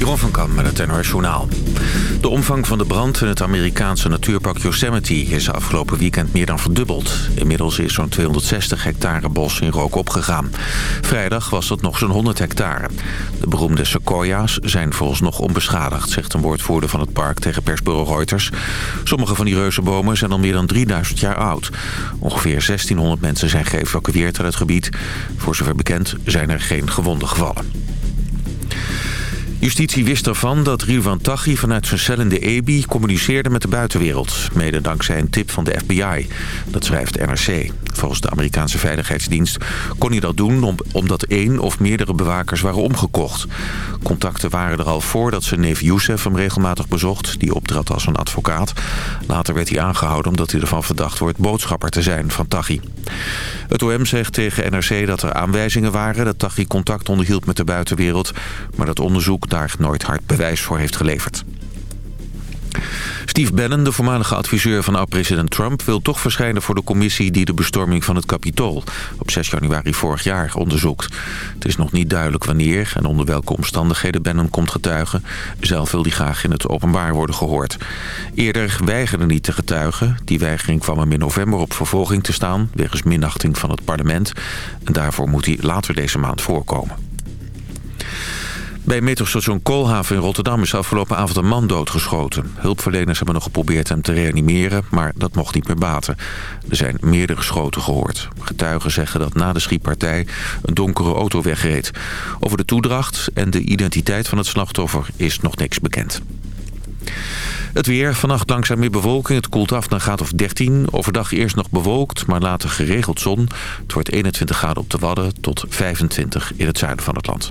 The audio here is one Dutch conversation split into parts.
Jeroen van Kam met het NOS Journaal. De omvang van de brand in het Amerikaanse natuurpark Yosemite... is afgelopen weekend meer dan verdubbeld. Inmiddels is zo'n 260 hectare bos in rook opgegaan. Vrijdag was het nog zo'n 100 hectare. De beroemde sequoia's zijn volgens nog onbeschadigd... zegt een woordvoerder van het park tegen persbureau Reuters. Sommige van die reuzenbomen zijn al meer dan 3000 jaar oud. Ongeveer 1600 mensen zijn geëvacueerd uit het gebied. Voor zover bekend zijn er geen gewonden gevallen. Justitie wist ervan dat Rilvan Taghi vanuit zijn cel in de EBI communiceerde met de buitenwereld. Mede dankzij een tip van de FBI. Dat schrijft NRC. Volgens de Amerikaanse Veiligheidsdienst kon hij dat doen omdat één of meerdere bewakers waren omgekocht. Contacten waren er al voordat zijn neef Youssef hem regelmatig bezocht. Die optrad als een advocaat. Later werd hij aangehouden omdat hij ervan verdacht wordt boodschapper te zijn van Taghi. Het OM zegt tegen NRC dat er aanwijzingen waren dat Taghi contact onderhield met de buitenwereld. Maar dat onderzoek daar nooit hard bewijs voor heeft geleverd. Steve Bannon, de voormalige adviseur van oud-president Trump... wil toch verschijnen voor de commissie die de bestorming van het Capitool... op 6 januari vorig jaar onderzoekt. Het is nog niet duidelijk wanneer en onder welke omstandigheden Bannon komt getuigen. Zelf wil hij graag in het openbaar worden gehoord. Eerder weigerde niet te getuigen. Die weigering kwam hem in november op vervolging te staan... wegens minachting van het parlement. En daarvoor moet hij later deze maand voorkomen. Bij metrostation Koolhaven in Rotterdam is afgelopen avond een man doodgeschoten. Hulpverleners hebben nog geprobeerd hem te reanimeren, maar dat mocht niet meer baten. Er zijn meerdere schoten gehoord. Getuigen zeggen dat na de schietpartij een donkere auto wegreed. Over de toedracht en de identiteit van het slachtoffer is nog niks bekend. Het weer, vannacht langzaam meer bewolking. Het koelt af naar graad of 13. Overdag eerst nog bewolkt, maar later geregeld zon. Het wordt 21 graden op de Wadden tot 25 in het zuiden van het land.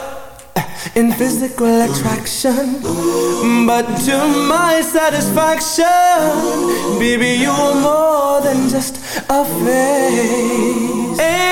in physical attraction. But to my satisfaction, baby, you are more than just a face. And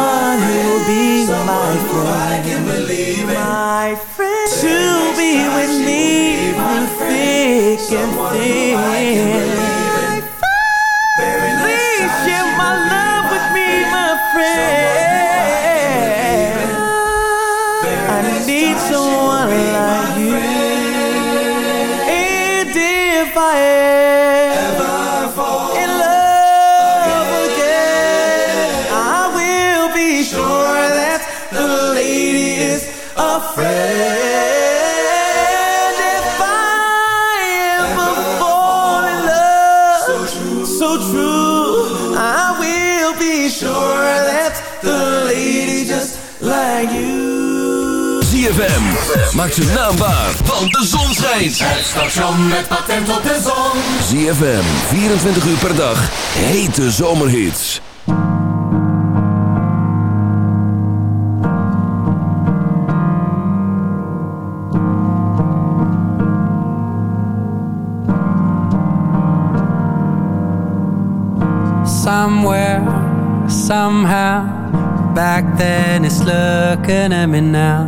be Someone my friend. My friend. To be with me through thick and thin. Maak zijn naam waar, want de zon schijnt. Het station met patent op de zon. ZFM, 24 uur per dag. Hete zomerhits. somewhere, somehow. Back then, it's looking at me now,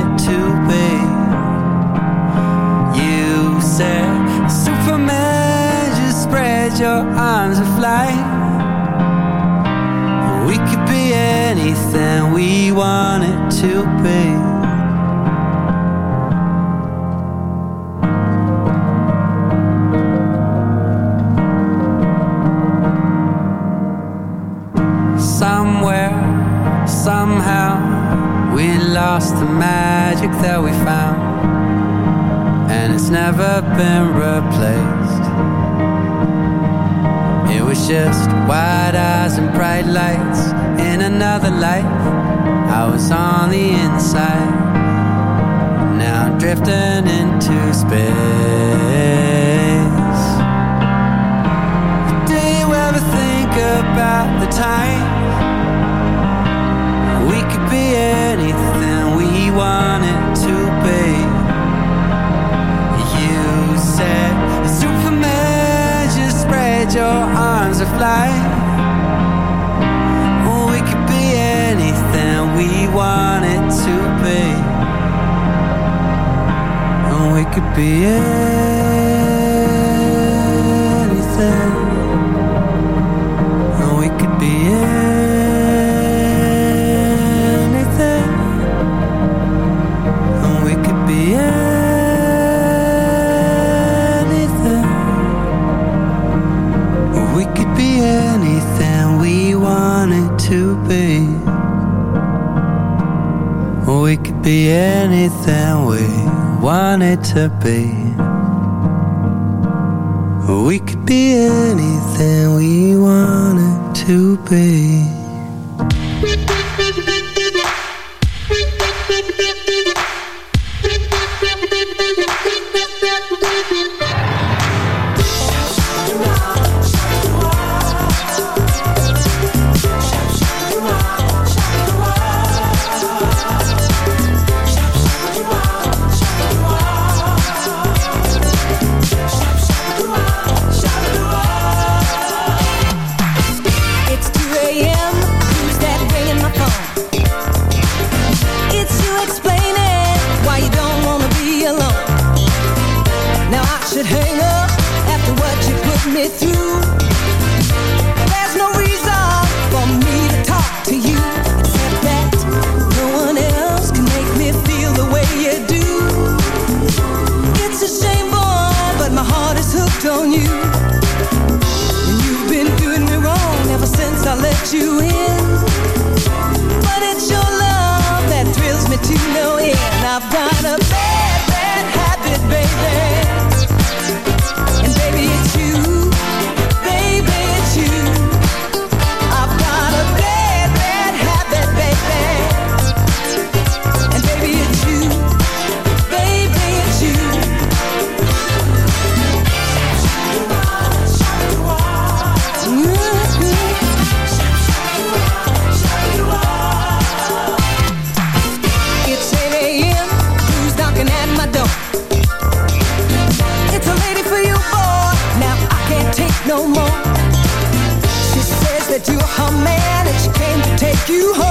we wanted to be. Somewhere, somehow, we lost the magic that we found, and it's never been replaced. It was just wide eyes and bright lights in another life. I was on the inside. Now I'm drifting into space. Do you ever think about the time we could be anything we wanted to be? You said, Superman, just spread your we want it to be, and we could be it. We could be anything we wanted to be. We could be anything we wanted to be. no more. She says that you're her man And she came to take you home.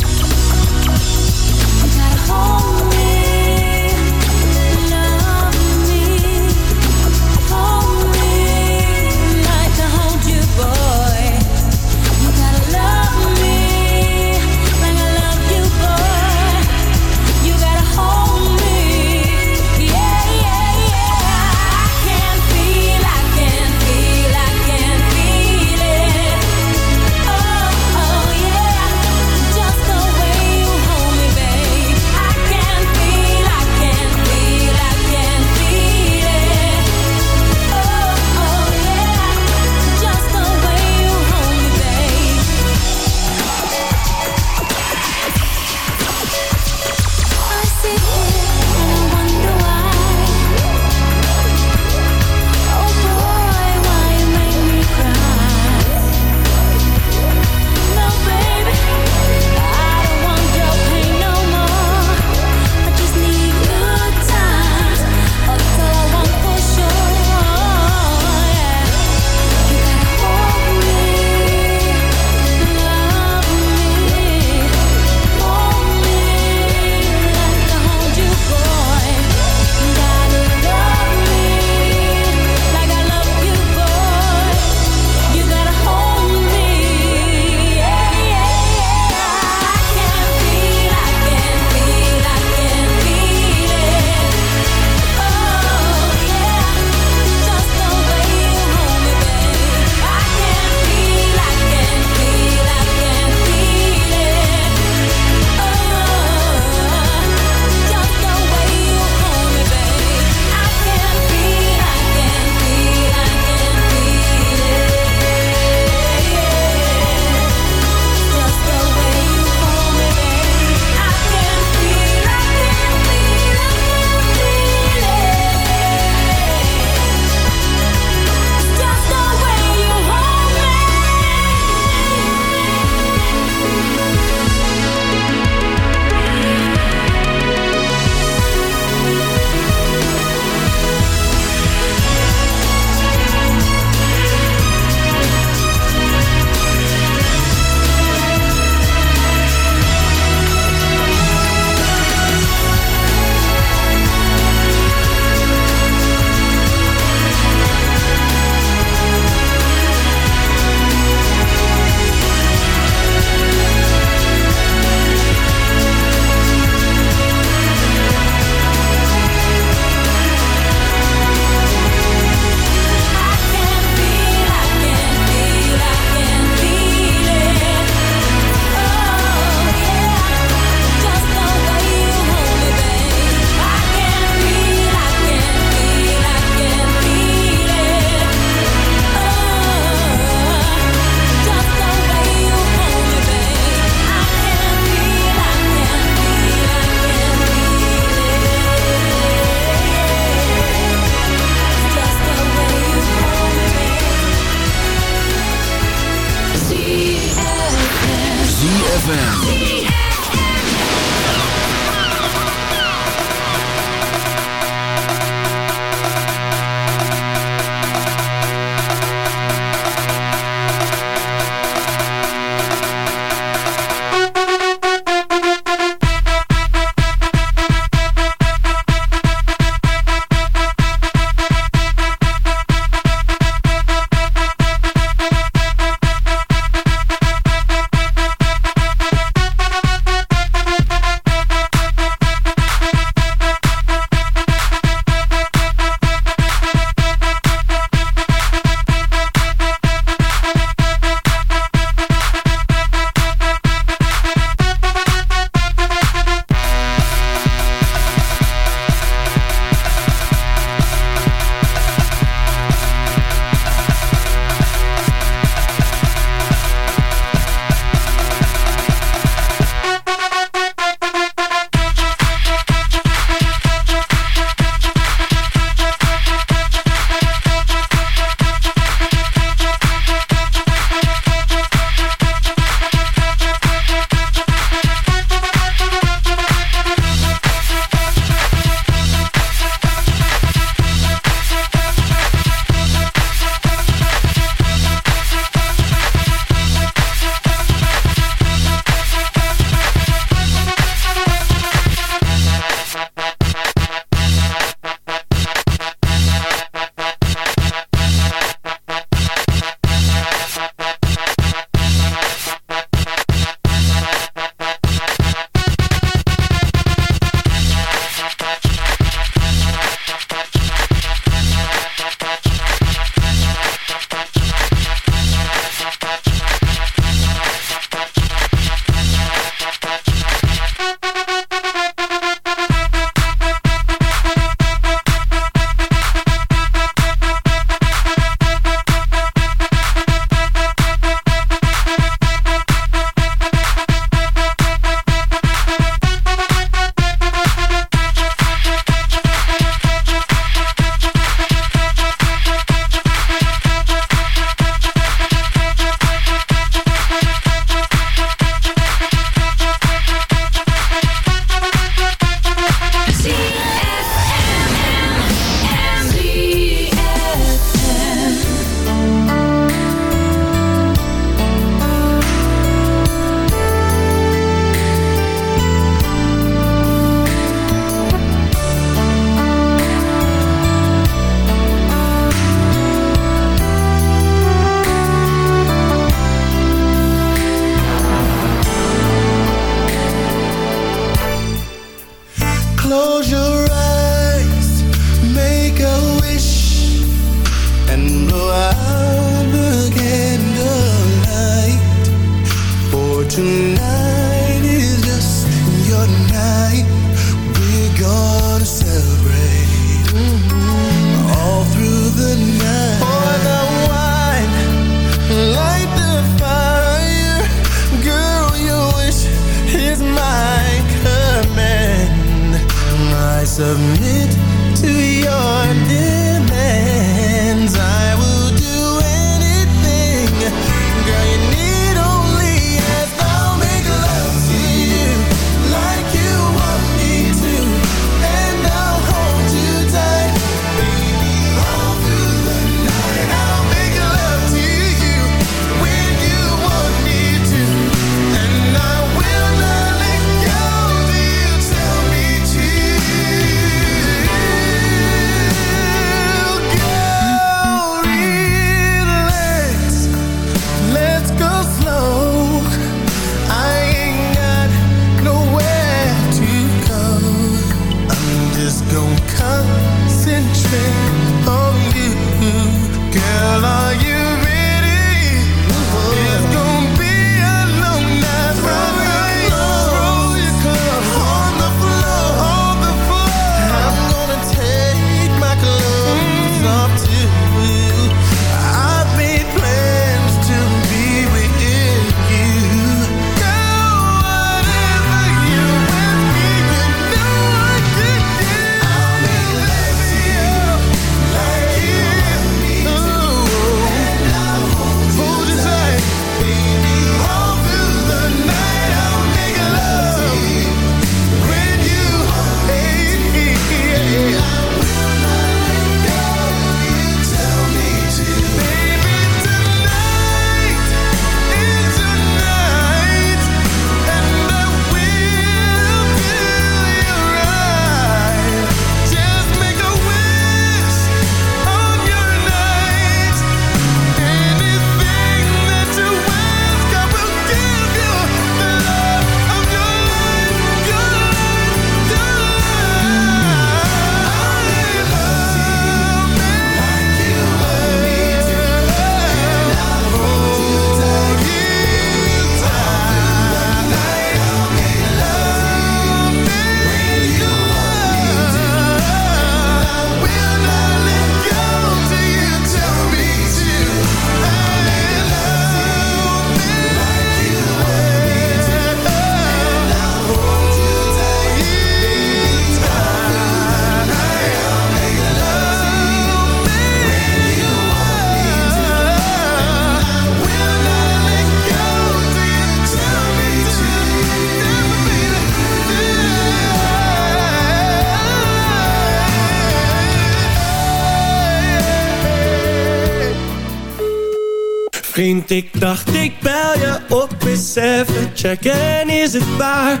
Is het waar.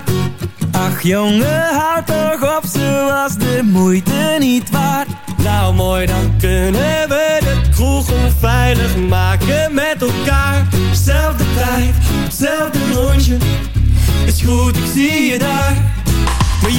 Ach jongen, houd toch op, ze was de moeite niet waard. Nou mooi, dan kunnen we de kroeg onveilig maken met elkaar. Zelfde tijd, zelfde rondje. Is goed, ik zie je daar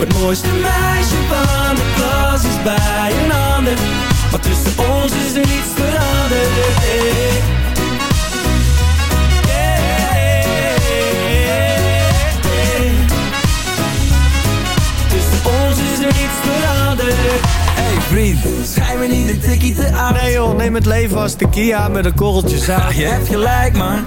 Het mooiste meisje van de klas is bij een ander. Maar tussen ons is er niets veranderd. Vriend, schijn me niet een tikkie te aan. Nee joh, neem het leven als de Kia met een korreltje aan. je hebt gelijk man,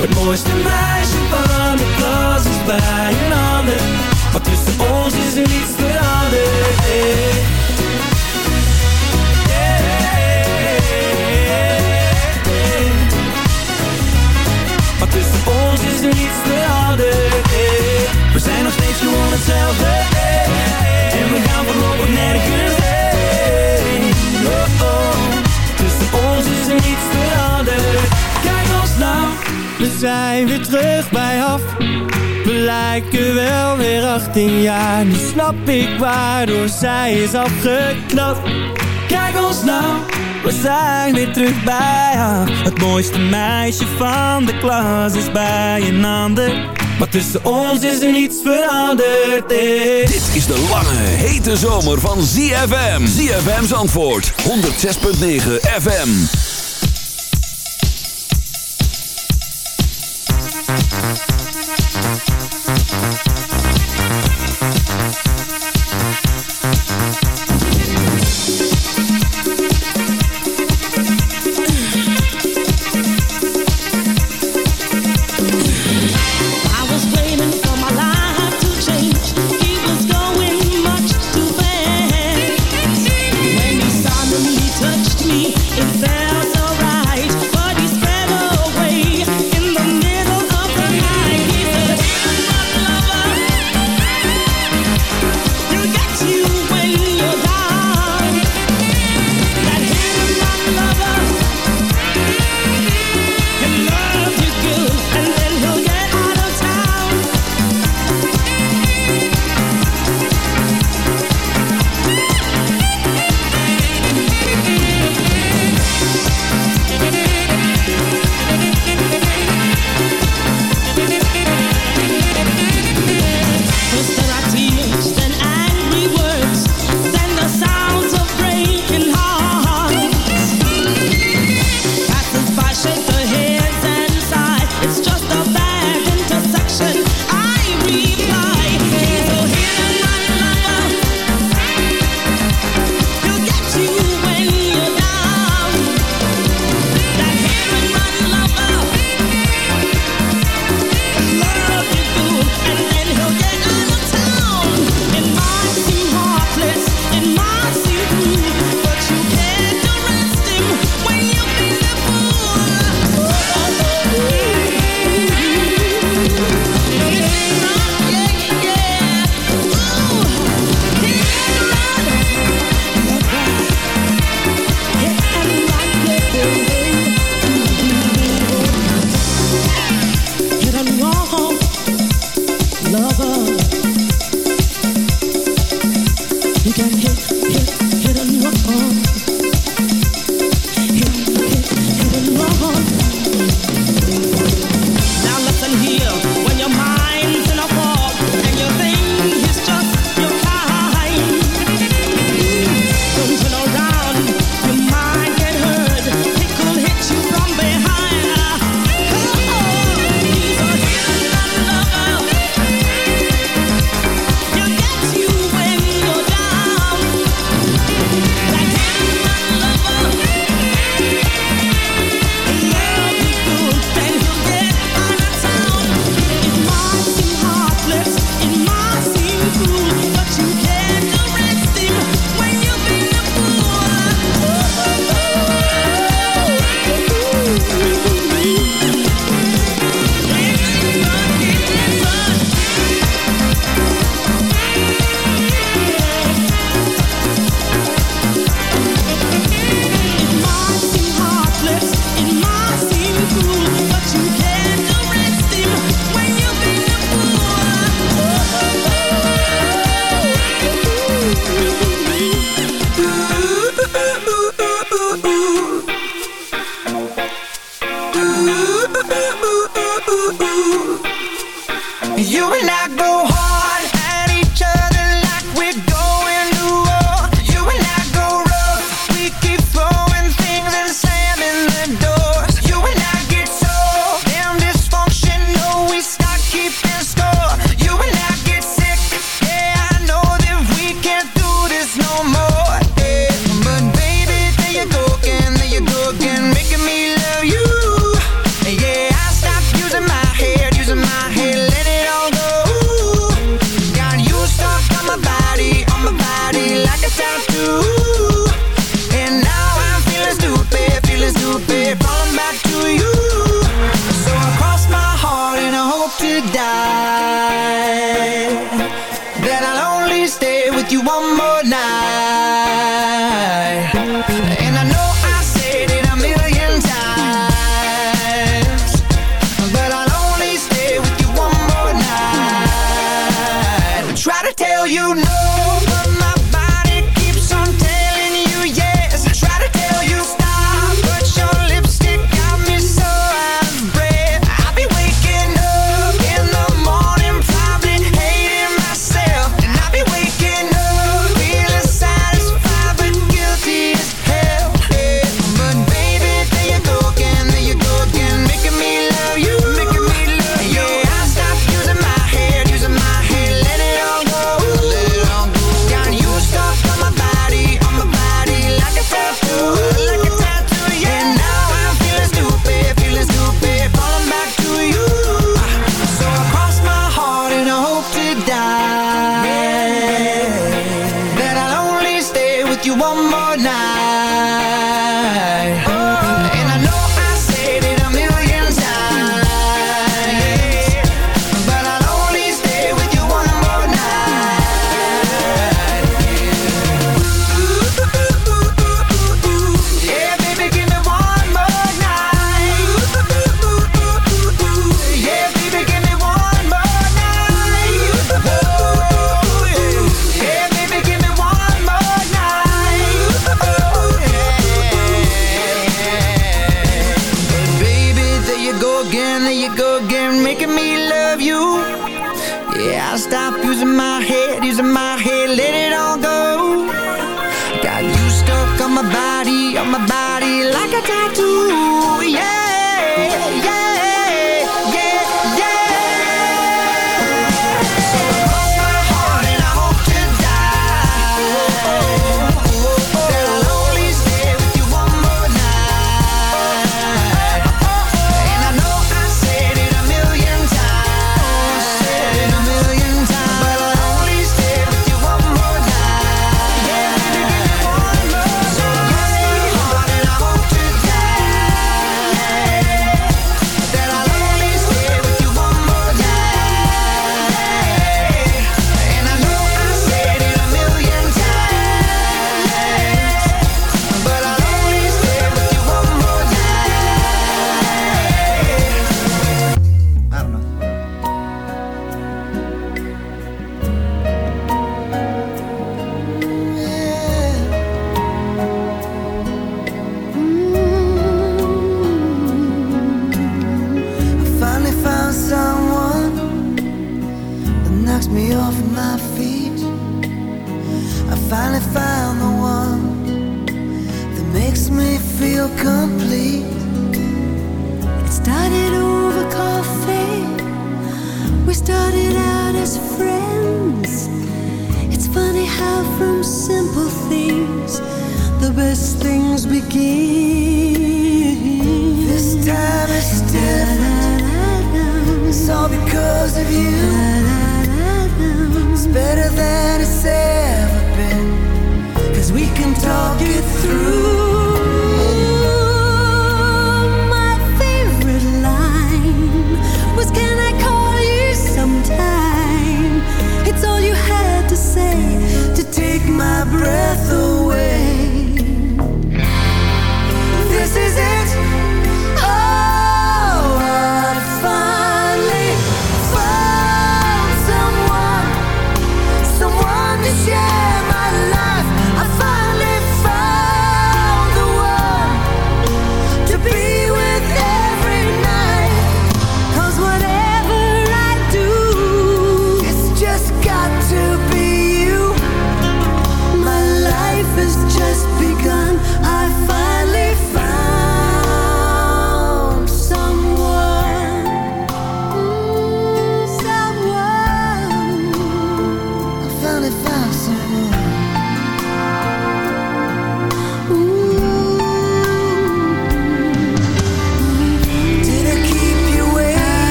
het mooiste meisje van de klas is bij een ander. Maar tussen ons is er niets veranderd. Hey. zijn weer terug bij af We lijken wel weer 18 jaar. Nu snap ik waardoor zij is afgeknapt. Kijk ons nou we zijn weer terug bij haar. Het mooiste meisje van de klas is bij een ander. Maar tussen ons is er niets veranderd. Eh. Dit is de lange, hete zomer van ZFM ZFM Zandvoort 106.9 FM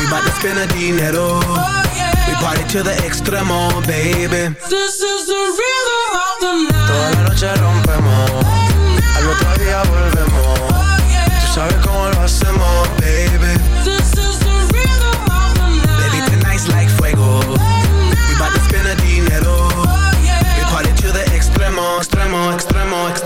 We bout to spend a dinero. We party to the extremo, baby This is the rhythm of the night Toda la noche rompemos Al otro día volvemos. Tú sabes cómo lo hacemos, baby This is the rhythm of the night Baby, tonight's like fuego to spend dinero. We party to the extremo, extremo, extremo, extremo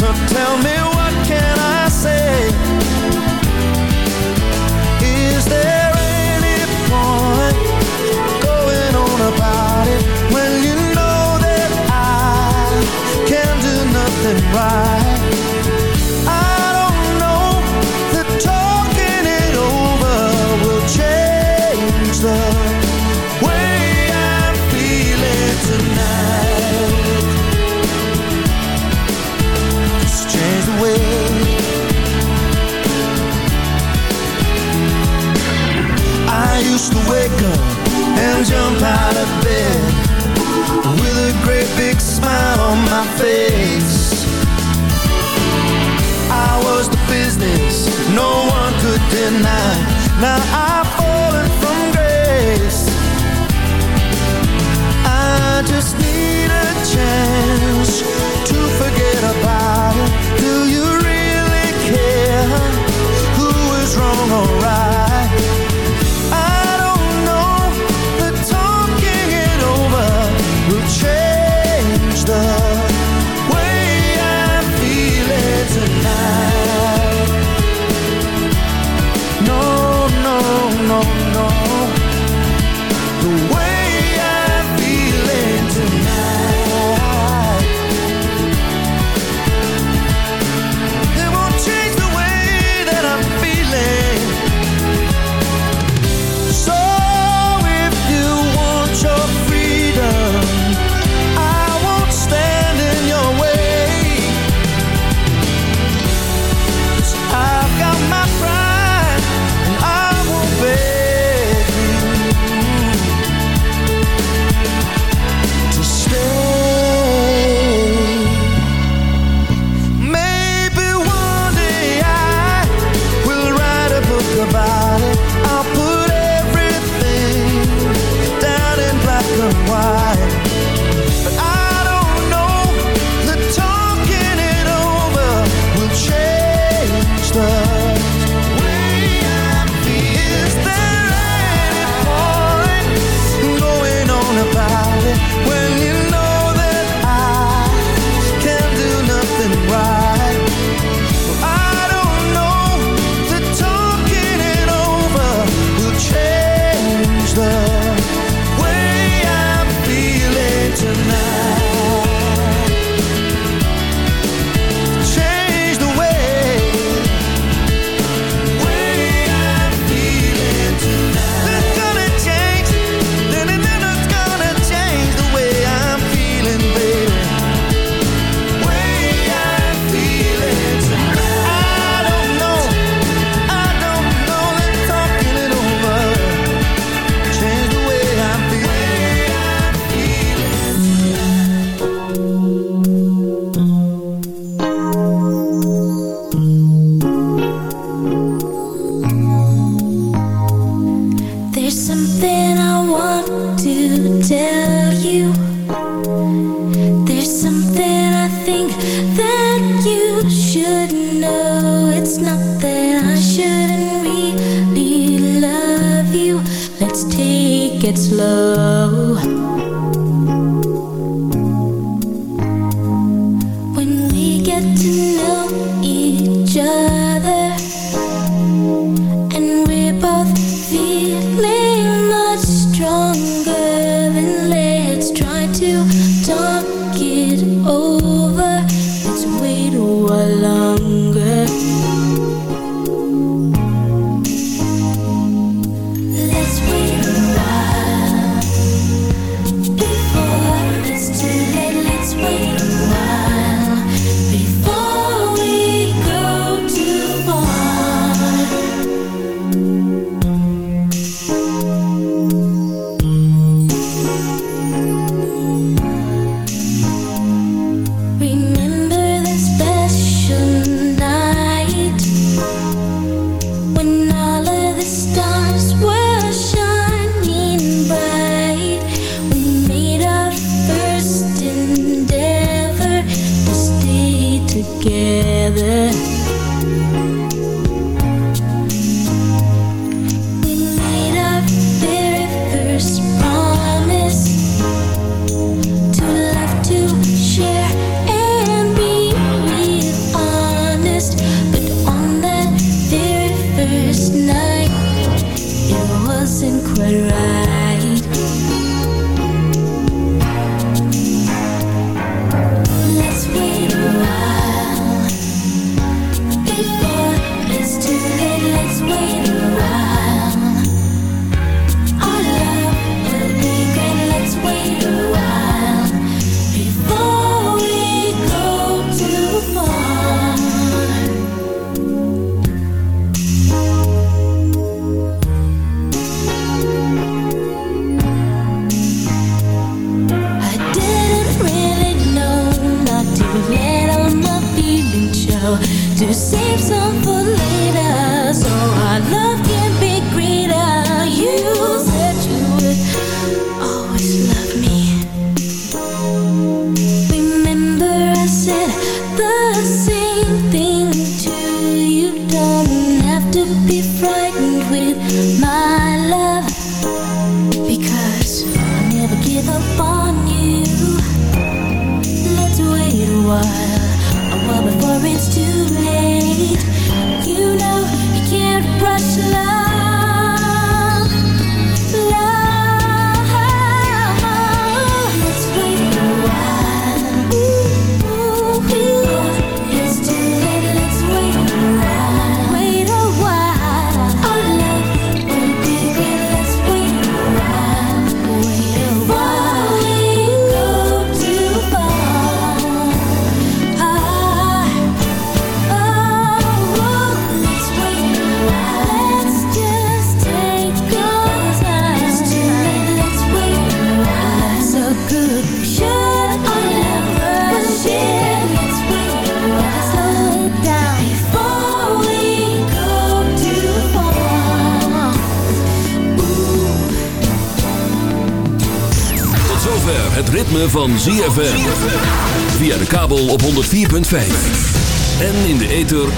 So tell me Now I